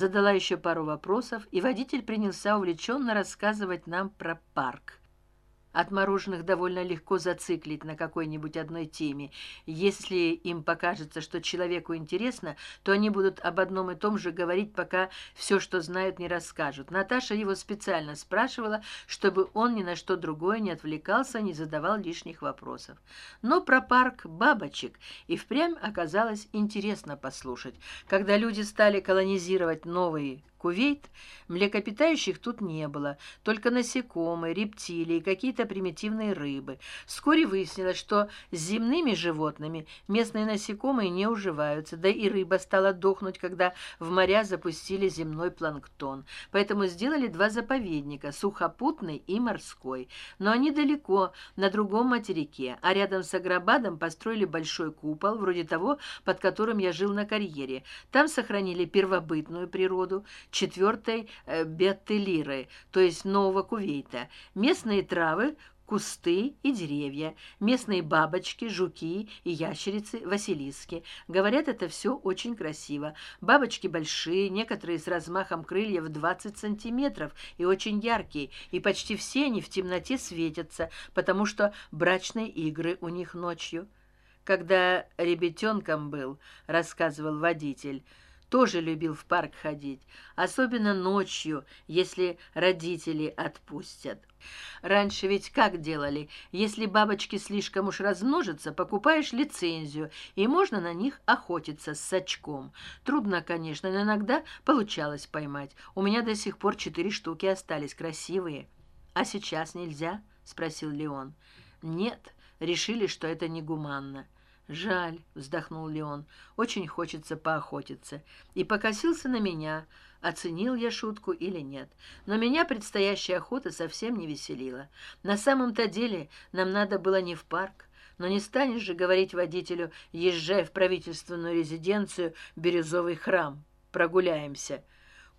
задала еще пару вопросов и водитель принялся увлеченно рассказывать нам про парк от мороженых довольно легко зациклить на какой нибудь одной теме. Если им покажется что человеку интересно то они будут об одном и том же говорить пока все что знают не расскажут. Наташа его специально спрашивала чтобы он ни на что другое не отвлекался не задавал лишних вопросов. Но про парк бабочек и впрямь оказалось интересно послушать. Когда люди стали колонизировать новые кувейт млекопитающих тут не было только насекомые рептилии какие то примитивные рыбы. Вскоре выяснилось что с земными животными местные насекомые не уживаются да и рыба стала дохнуть когда в моря запустили земной планктон. Поэтому сделали два заповедника сухопутный и морской. Но они далеко на другом материке а рядом с агробадом построили большой купол вроде того под которым я жил на карьере. Там сохранили первобытную природу четвертой э, беттелиры то есть нового кувейта. Местные травы кусты и деревья. Местные бабочки жуки и ящерицы василиски. Говорят это все очень красиво. Бабочки большие некоторые с размахом крыльев двадцать сантиметров и очень яркие. И почти все они в темноте светятся потому что брачные игры у них ночью. Когда ребятенком был рассказывал водитель тоже любил в парк ходить особенно ночью если родители отпустят. Раньше ведь как делали? Если бабочки слишком уж размножатся покупаешь лицензию и можно на них охотиться с сачком. Трудно конечно но иногда получалось поймать. У меня до сих пор четыре штуки остались красивые. А сейчас нельзя спросил леон. Нет решили что это негуманно жаль вздохнул леон очень хочется поохотиться и покосился на меня оценил я шутку или нет. Но меня предстоящая охота совсем не веселила. На самом то деле нам надо было не в парк. Но не станешь же говорить водителю езжай в правительственную резиденцию бирюзовый храм прогуляемся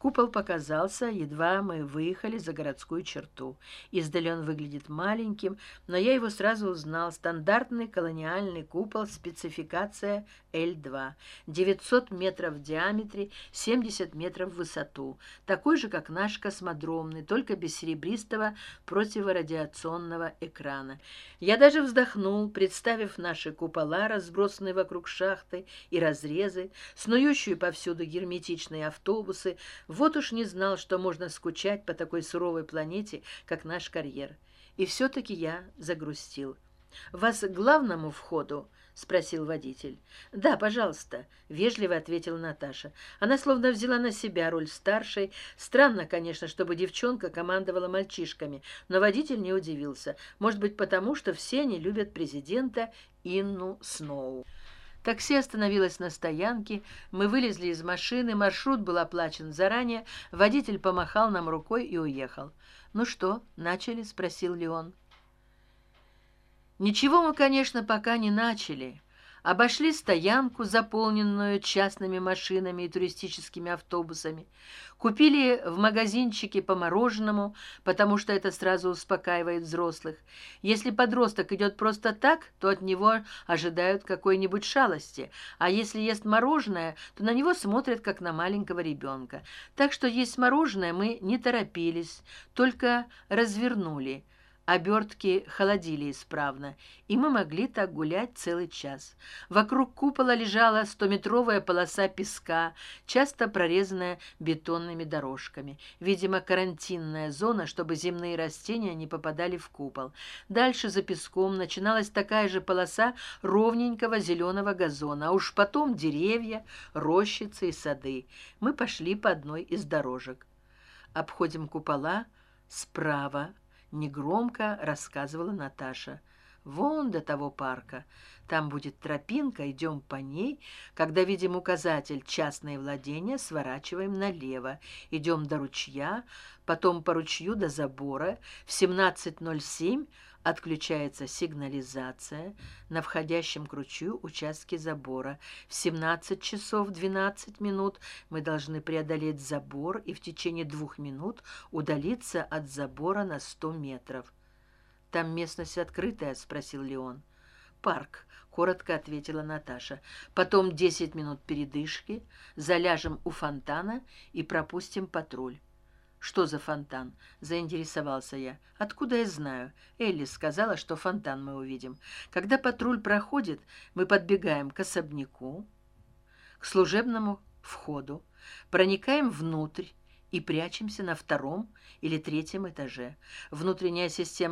купол показался едва мы выехали за городскую черту. Издали он выглядит маленьким но я его сразу узнал. Стандартный колониальный купол спецификация л два. девятьсот метров в диаметре семьдесят метров в высоту. Такой же как наш космодромный только без серебристого противорадиационного экрана. Я даже вздохнул представив наши купола разбросанные вокруг шахты и разрезы снующие повсюду герметичные автобусы вот уж не знал что можно скучать по такой суровой планете как наш карьер. И все таки я загрустил. Вас к главному входу спросил водитель. Да пожалуйста вежливо ответила наташа. Она словно взяла на себя роль старшей. Странно конечно чтобы девчонка командовала мальчишками но водитель не удивился. Может быть потому что все они любят президента инну сноу такси остановилось на стоянке мы вылезли из машины маршрут был оплачен заранее водитель помахал нам рукой и уехал ну что начали спросил леон ничего мы конечно пока не начали обошли стоянку заполненную частными машинами и туристическими автобусами купили в магазинчике по мороженому потому что это сразу успокаивает взрослых. Если подросток идет просто так то от него ожидают какой нибудь шалости а если ест мороженое то на него смотрят как на маленького ребенка. Так что есть мороженое мы не торопились только развернули обертки холодили исправно и мы могли так гулять целый час. Вокруг купола лежала стометровая полоса песка часто прорезанная бетонными дорожками. Видимо карантинная зона чтобы земные растения не попадали в купол. Дальше за песком начиналась такая же полоса ровненького зеленого газона а уж потом деревья рощицы и сады. Мы пошли по одной из дорожек. Обходим купола справа негромко рассказывала наташа вон до того парка. Там будет тропинка идем по ней. Когда видим указатель частное владение сворачиваем налево. Идем до ручья потом по ручью до забора. В семнадцать ноль семь отключается сигнализация. На входящем к ручью участке забора. В семнадцать часов двенадцать минут мы должны преодолеть забор и в течение двух минут удалиться от забора на сто метров там местность открытая спросил леон парк коротко ответила наташа потом десять минут передышки заляжем у фонтана и пропустим патруль что за фонтан заинтересовался я откуда я знаю? Элли сказала что фонтан мы увидим. Когда патруль проходит мы подбегаем к особняку к служебному входу проникаем внутрь и прячемся на втором или третьем этаже. Внутренняя система